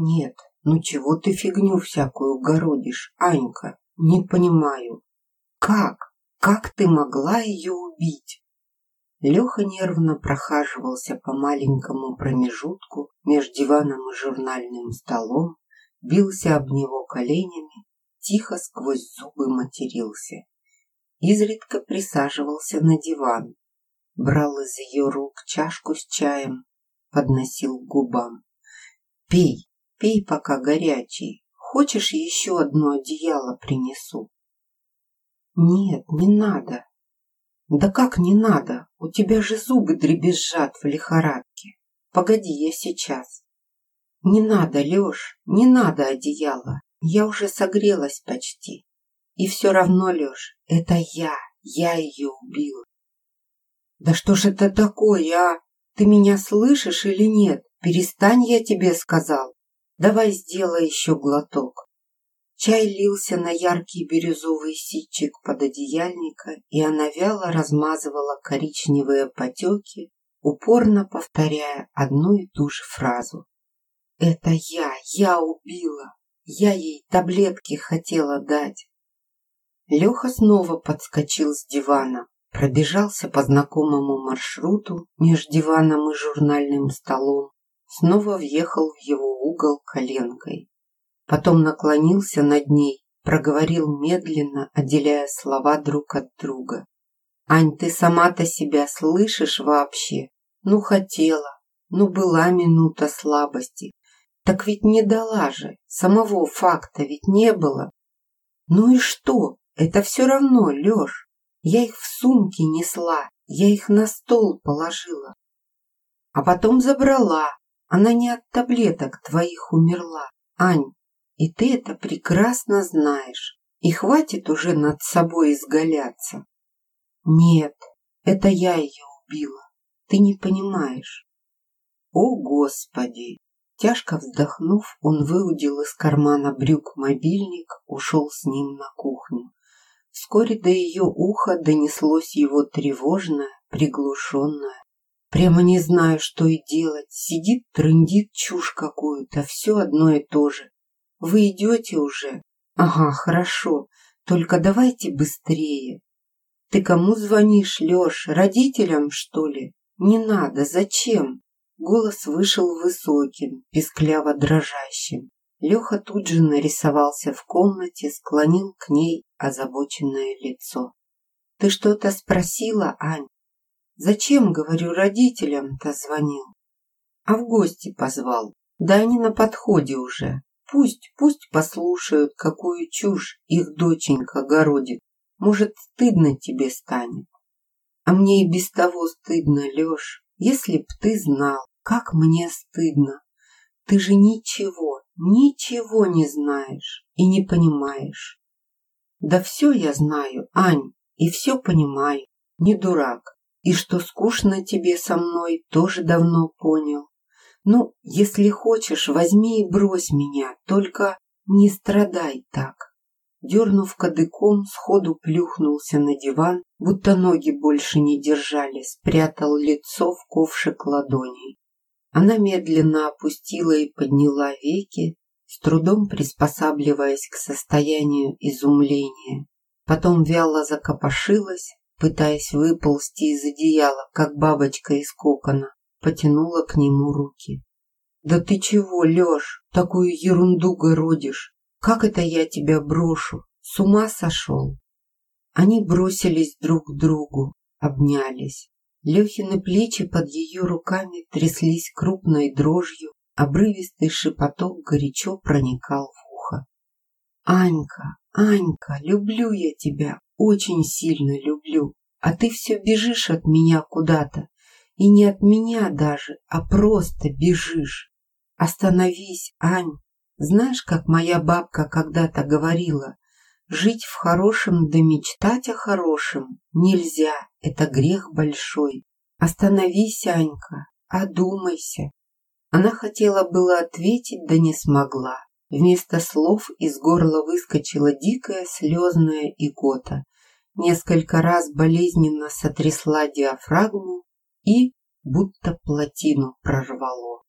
Нет, ну чего ты фигню всякую городишь, Анька? Не понимаю. Как? Как ты могла ее убить? Леха нервно прохаживался по маленькому промежутку между диваном и журнальным столом, бился об него коленями, тихо сквозь зубы матерился. Изредка присаживался на диван, брал из ее рук чашку с чаем, подносил к губам. «Пей, пей, пока горячий. Хочешь, еще одно одеяло принесу?» «Нет, не надо», да как не надо? У тебя же зубы дребезжат в лихорадке. Погоди, я сейчас. Не надо, Лёш, не надо одеяло. Я уже согрелась почти. И все равно, Лёш, это я, я ее убила. Да что ж это такое, а? Ты меня слышишь или нет? Перестань, я тебе сказал. Давай сделай еще глоток. Чай лился на яркий бирюзовый ситчик пододеяльника, и она вяло размазывала коричневые потеки, упорно повторяя одну и ту же фразу. «Это я, я убила! Я ей таблетки хотела дать!» Леха снова подскочил с дивана, пробежался по знакомому маршруту между диваном и журнальным столом, снова въехал в его угол коленкой потом наклонился над ней, проговорил медленно, отделяя слова друг от друга. «Ань, ты сама-то себя слышишь вообще? Ну, хотела, ну, была минута слабости. Так ведь не дала же, самого факта ведь не было. Ну и что? Это все равно, Леш. Я их в сумке несла, я их на стол положила. А потом забрала. Она не от таблеток твоих умерла. Ань, и ты это прекрасно знаешь. И хватит уже над собой изгаляться. Нет, это я ее убила. Ты не понимаешь. О, Господи! Тяжко вздохнув, он выудил из кармана брюк мобильник, ушел с ним на кухню. Вскоре до ее уха донеслось его тревожное, приглушенное. Прямо не знаю, что и делать. Сидит, трындит чушь какую-то, все одно и то же. Вы идете уже? Ага, хорошо. Только давайте быстрее. Ты кому звонишь, Леш? Родителям, что ли? Не надо, зачем? Голос вышел высоким, пискляво дрожащим. Леха тут же нарисовался в комнате, склонил к ней озабоченное лицо. «Ты что-то спросила, Ань?» «Зачем, говорю, родителям-то звонил?» «А в гости позвал. Да они на подходе уже. Пусть, пусть послушают, какую чушь их доченька городит. Может, стыдно тебе станет. А мне и без того стыдно, Леш. Если б ты знал, как мне стыдно. Ты же ничего, ничего не знаешь и не понимаешь. Да все я знаю, Ань, и все понимаю, не дурак. И что скучно тебе со мной, тоже давно понял. Ну, если хочешь, возьми и брось меня, только не страдай так. Дернув кадыком, сходу плюхнулся на диван, будто ноги больше не держали, спрятал лицо в ковшик ладоней. Она медленно опустила и подняла веки, с трудом приспосабливаясь к состоянию изумления. Потом вяло закопошилась, пытаясь выползти из одеяла, как бабочка из кокона потянула к нему руки. «Да ты чего, Лёш, такую ерунду городишь? Как это я тебя брошу? С ума сошел?» Они бросились друг к другу, обнялись. Лехины плечи под ее руками тряслись крупной дрожью, обрывистый шепоток горячо проникал в ухо. «Анька, Анька, люблю я тебя, очень сильно люблю, а ты все бежишь от меня куда-то, и не от меня даже, а просто бежишь. Остановись, Ань. Знаешь, как моя бабка когда-то говорила, жить в хорошем да мечтать о хорошем нельзя, это грех большой. Остановись, Анька, одумайся. Она хотела было ответить, да не смогла. Вместо слов из горла выскочила дикая слезная икота. Несколько раз болезненно сотрясла диафрагму и будто плотину прорвало.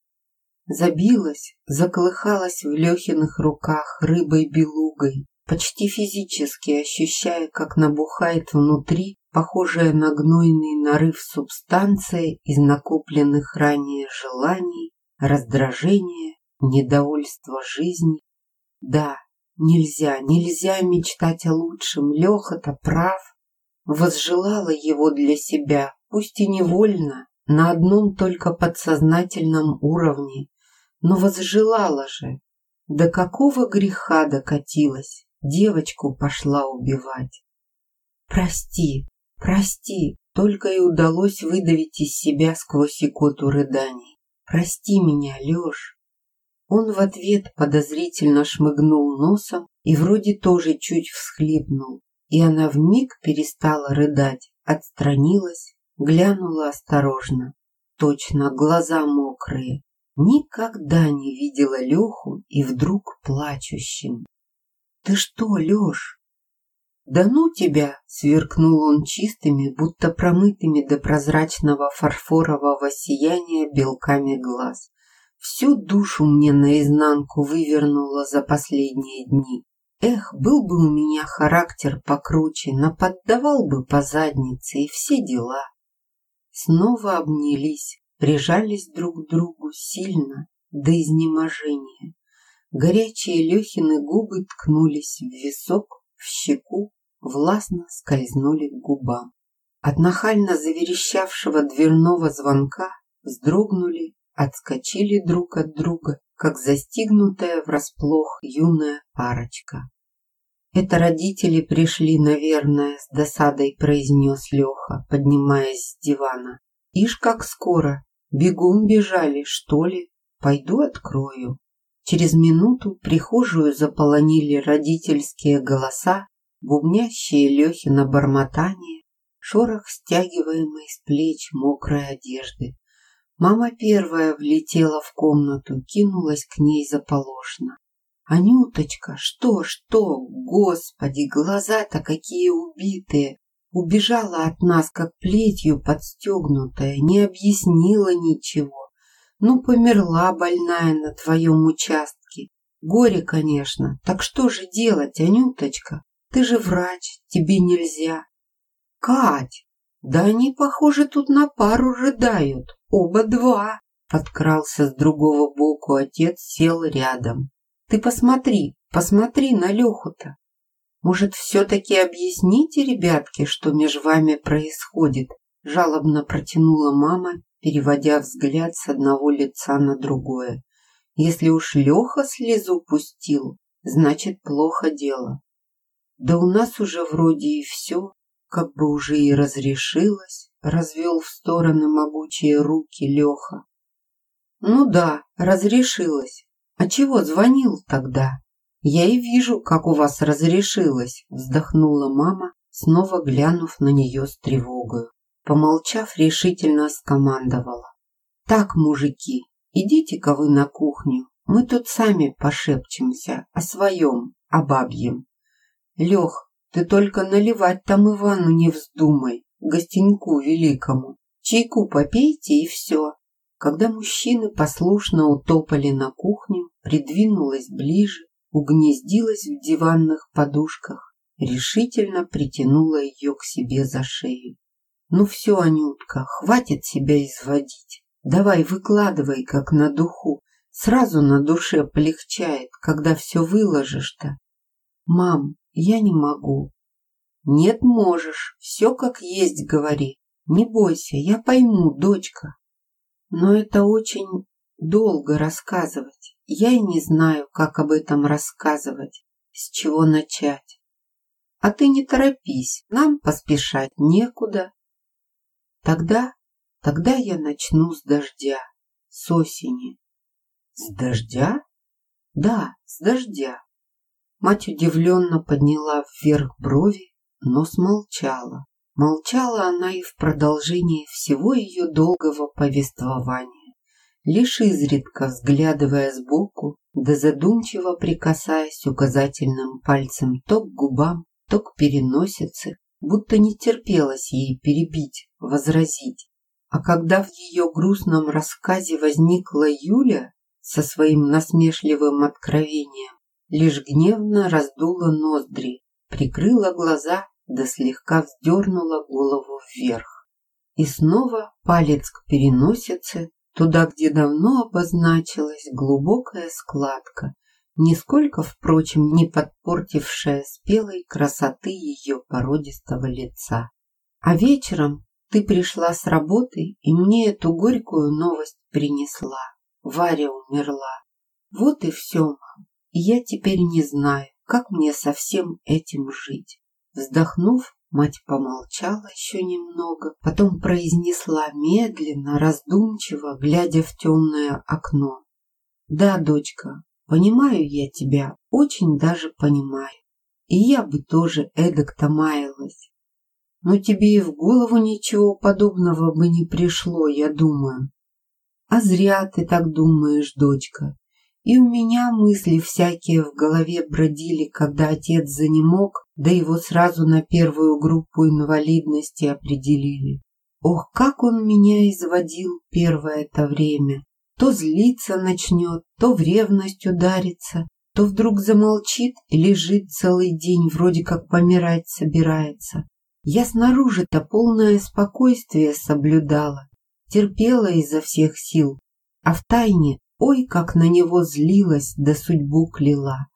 забилась, заколыхалась в Лехиных руках рыбой-белугой, почти физически ощущая, как набухает внутри похожая на гнойный нарыв субстанция из накопленных ранее желаний, раздражения, недовольства жизни. Да, нельзя, нельзя мечтать о лучшем, Леха-то прав. Возжелала его для себя, пусть и невольно, на одном только подсознательном уровне, но возжелала же. До какого греха докатилась, девочку пошла убивать. Прости, прости, только и удалось выдавить из себя сквозь икоту рыданий. Прости меня, Лёш. Он в ответ подозрительно шмыгнул носом и вроде тоже чуть всхлипнул, и она вмиг перестала рыдать, отстранилась, глянула осторожно. Точно, глаза мокрые. Никогда не видела Леху и вдруг плачущим. «Ты что, Леш?» «Да ну тебя!» — сверкнул он чистыми, будто промытыми до прозрачного фарфорового сияния белками глаз. Всю душу мне наизнанку вывернуло за последние дни. Эх, был бы у меня характер покруче, наподдавал бы по заднице и все дела. Снова обнялись, прижались друг к другу сильно, до изнеможения. Горячие Лехины губы ткнулись в висок, в щеку, властно скользнули к губам. От нахально заверещавшего дверного звонка вздрогнули, отскочили друг от друга, как застигнутая врасплох юная парочка. «Это родители пришли, наверное», — с досадой произнес Леха, поднимаясь с дивана. «Ишь, как скоро! Бегом бежали, что ли? Пойду открою». Через минуту прихожую заполонили родительские голоса, бубнящие Лехина бормотание, шорох стягиваемой с плеч мокрой одежды. Мама первая влетела в комнату, кинулась к ней заполошно. «Анюточка, что, что? Господи, глаза-то какие убитые! Убежала от нас, как плетью подстегнутая, не объяснила ничего. Ну, померла больная на твоем участке. Горе, конечно. Так что же делать, Анюточка? Ты же врач, тебе нельзя. Кать, да они, похоже, тут на пару рыдают. Оба два. Подкрался с другого боку отец, сел рядом. Ты посмотри, посмотри на Леху-то. Может, все-таки объясните, ребятки, что между вами происходит? Жалобно протянула мама, переводя взгляд с одного лица на другое. Если уж Леха слезу пустил, значит плохо дело. Да у нас уже вроде и все, как бы уже и разрешилось, развел в стороны могучие руки Леха. Ну да, разрешилось. А чего звонил тогда? Я и вижу, как у вас разрешилось, вздохнула мама, снова глянув на нее с тревогой. Помолчав, решительно скомандовала. «Так, мужики, идите-ка вы на кухню. Мы тут сами пошепчемся о своем, о бабьем. Лех, ты только наливать там Ивану не вздумай, гостеньку великому. Чайку попейте и все». Когда мужчины послушно утопали на кухню, придвинулась ближе, угнездилась в диванных подушках, решительно притянула ее к себе за шею. Ну все, Анютка, хватит себя изводить. Давай выкладывай, как на духу. Сразу на душе полегчает, когда все выложишь-то. Мам, я не могу. Нет, можешь. Все как есть говори. Не бойся, я пойму, дочка. Но это очень долго рассказывать. Я и не знаю, как об этом рассказывать, с чего начать. А ты не торопись, нам поспешать некуда. Тогда, тогда я начну с дождя, с осени. С дождя? Да, с дождя. Мать удивленно подняла вверх брови, но смолчала. Молчала она и в продолжении всего ее долгого повествования, лишь изредка взглядывая сбоку, да задумчиво прикасаясь указательным пальцем то к губам, то к переносице, будто не терпелось ей перебить, возразить. А когда в ее грустном рассказе возникла Юля, со своим насмешливым откровением, лишь гневно раздула ноздри, прикрыла глаза да слегка вздернула голову вверх. И снова палец к переносице, туда, где давно обозначилась глубокая складка, нисколько, впрочем, не подпортившая спелой красоты ее породистого лица. А вечером ты пришла с работы и мне эту горькую новость принесла. Варя умерла. Вот и все, мам. И я теперь не знаю, как мне со всем этим жить. Вздохнув, мать помолчала еще немного, потом произнесла медленно, раздумчиво, глядя в темное окно. Да, дочка, понимаю я тебя, очень даже понимаю. И я бы тоже эдак-то маялась. Но тебе и в голову ничего подобного бы не пришло, я думаю. А зря ты так думаешь, дочка. И у меня мысли всякие в голове бродили, когда отец занемог, да его сразу на первую группу инвалидности определили. Ох, как он меня изводил первое это время. То злиться начнет, то в ревность ударится, то вдруг замолчит и лежит целый день, вроде как помирать собирается. Я снаружи-то полное спокойствие соблюдала, терпела изо всех сил, а в тайне, ой, как на него злилась, да судьбу кляла.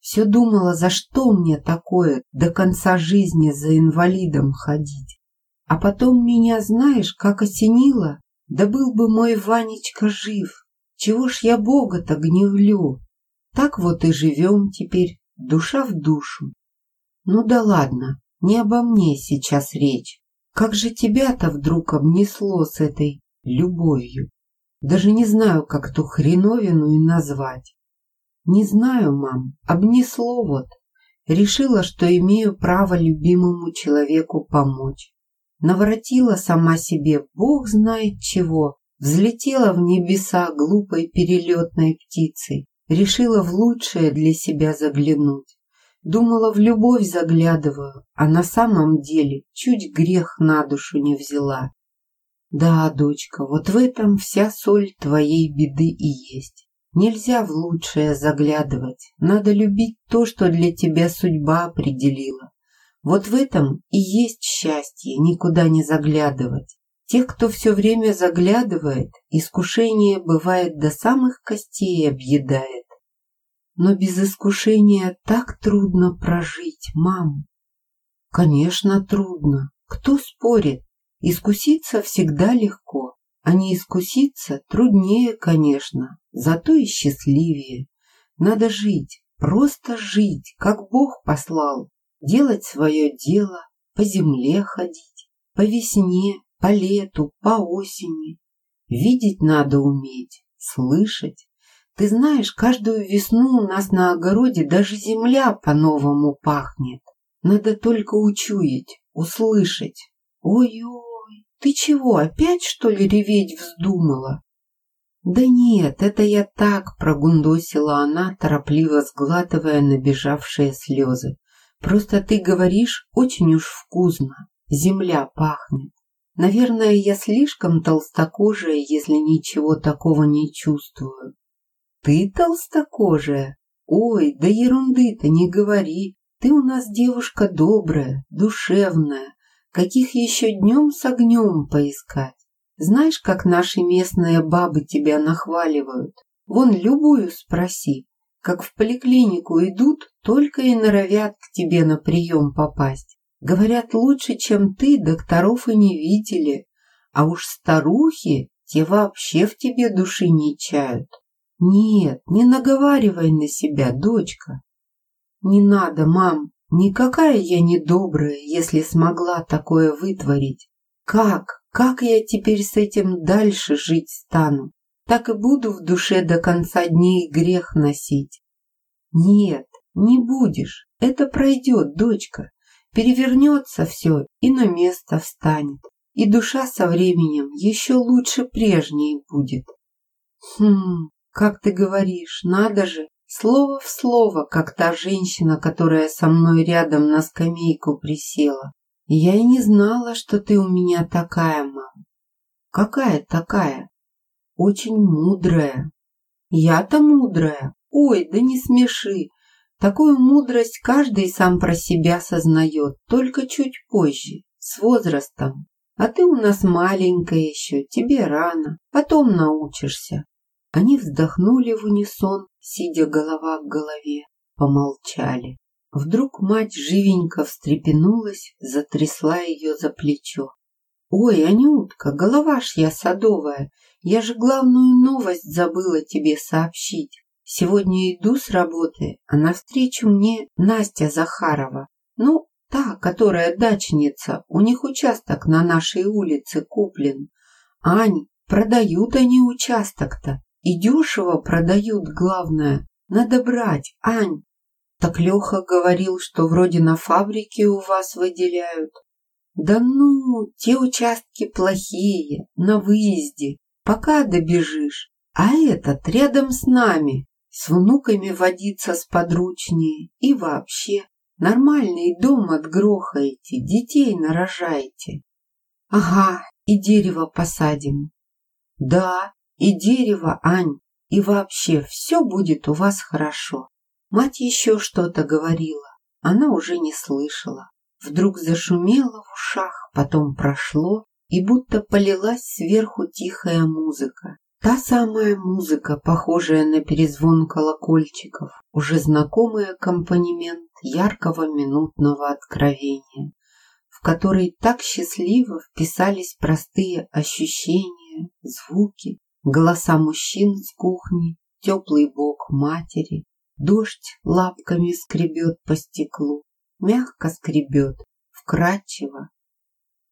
Все думала, за что мне такое до конца жизни за инвалидом ходить. А потом меня, знаешь, как осенило, да был бы мой Ванечка жив. Чего ж я Бога-то гневлю? Так вот и живем теперь, душа в душу. Ну да ладно, не обо мне сейчас речь. Как же тебя-то вдруг обнесло с этой любовью? Даже не знаю, как ту хреновину и назвать. Не знаю, мам, обнесло вот. Решила, что имею право любимому человеку помочь. Наворотила сама себе бог знает чего. Взлетела в небеса глупой перелетной птицей. Решила в лучшее для себя заглянуть. Думала, в любовь заглядываю, а на самом деле чуть грех на душу не взяла. Да, дочка, вот в этом вся соль твоей беды и есть. Нельзя в лучшее заглядывать. Надо любить то, что для тебя судьба определила. Вот в этом и есть счастье, никуда не заглядывать. Тех, кто все время заглядывает, искушение бывает до самых костей объедает. Но без искушения так трудно прожить, мам. Конечно, трудно. Кто спорит? Искуситься всегда легко, а не искуситься труднее, конечно, зато и счастливее. Надо жить, просто жить, как Бог послал, делать свое дело, по земле ходить, по весне, по лету, по осени. Видеть надо уметь, слышать, ты знаешь, каждую весну у нас на огороде даже земля по-новому пахнет. Надо только учуять, услышать. Ой-ой, ты чего, опять что ли реветь вздумала? Да нет, это я так, прогундосила она, торопливо сглатывая набежавшие слезы. Просто ты говоришь очень уж вкусно, земля пахнет. Наверное, я слишком толстокожая, если ничего такого не чувствую. Ты толстокожая? Ой, да ерунды-то не говори. Ты у нас девушка добрая, душевная. Каких еще днем с огнем поискать? Знаешь, как наши местные бабы тебя нахваливают? Вон любую спроси. Как в поликлинику идут, только и норовят к тебе на прием попасть. Говорят, лучше, чем ты, докторов и не видели. А уж старухи, те вообще в тебе души не чают. Нет, не наговаривай на себя, дочка. Не надо, мам, никакая я не добрая, если смогла такое вытворить. Как, как я теперь с этим дальше жить стану? Так и буду в душе до конца дней грех носить. Нет, не будешь, это пройдет, дочка. Перевернется все и на место встанет. И душа со временем еще лучше прежней будет. Хм, как ты говоришь, надо же, слово в слово, как та женщина, которая со мной рядом на скамейку присела. я и не знала, что ты у меня такая, мам. Какая такая? Очень мудрая. Я-то мудрая. Ой, да не смеши. Такую мудрость каждый сам про себя сознает, только чуть позже, с возрастом. А ты у нас маленькая еще, тебе рано, потом научишься. Они вздохнули в унисон, сидя голова к голове, помолчали. Вдруг мать живенько встрепенулась, затрясла ее за плечо. «Ой, Анютка, голова ж я садовая, я же главную новость забыла тебе сообщить. Сегодня иду с работы, а навстречу мне Настя Захарова. Ну, та, которая дачница, у них участок на нашей улице куплен. Ань, продают они участок-то, и дешево продают, главное. Надо брать, Ань. Так Леха говорил, что вроде на фабрике у вас выделяют. Да ну, те участки плохие, на выезде, пока добежишь. А этот рядом с нами, с внуками водиться сподручнее и вообще. Нормальный дом отгрохаете, детей нарожаете. Ага, и дерево посадим. Да, и дерево, Ань, и вообще все будет у вас хорошо. Мать еще что-то говорила, она уже не слышала. Вдруг зашумело в ушах, потом прошло, и будто полилась сверху тихая музыка. Та самая музыка, похожая на перезвон колокольчиков, уже знакомый аккомпанемент яркого минутного откровения, в который так счастливо вписались простые ощущения, звуки, голоса мужчин с кухни, теплый бок матери, Дождь лапками скребет по стеклу, мягко скребет, вкрадчиво.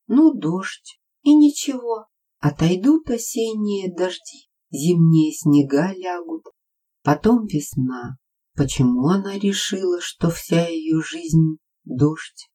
Ну, дождь, и ничего, отойдут осенние дожди, зимние снега лягут, потом весна. Почему она решила, что вся ее жизнь — дождь?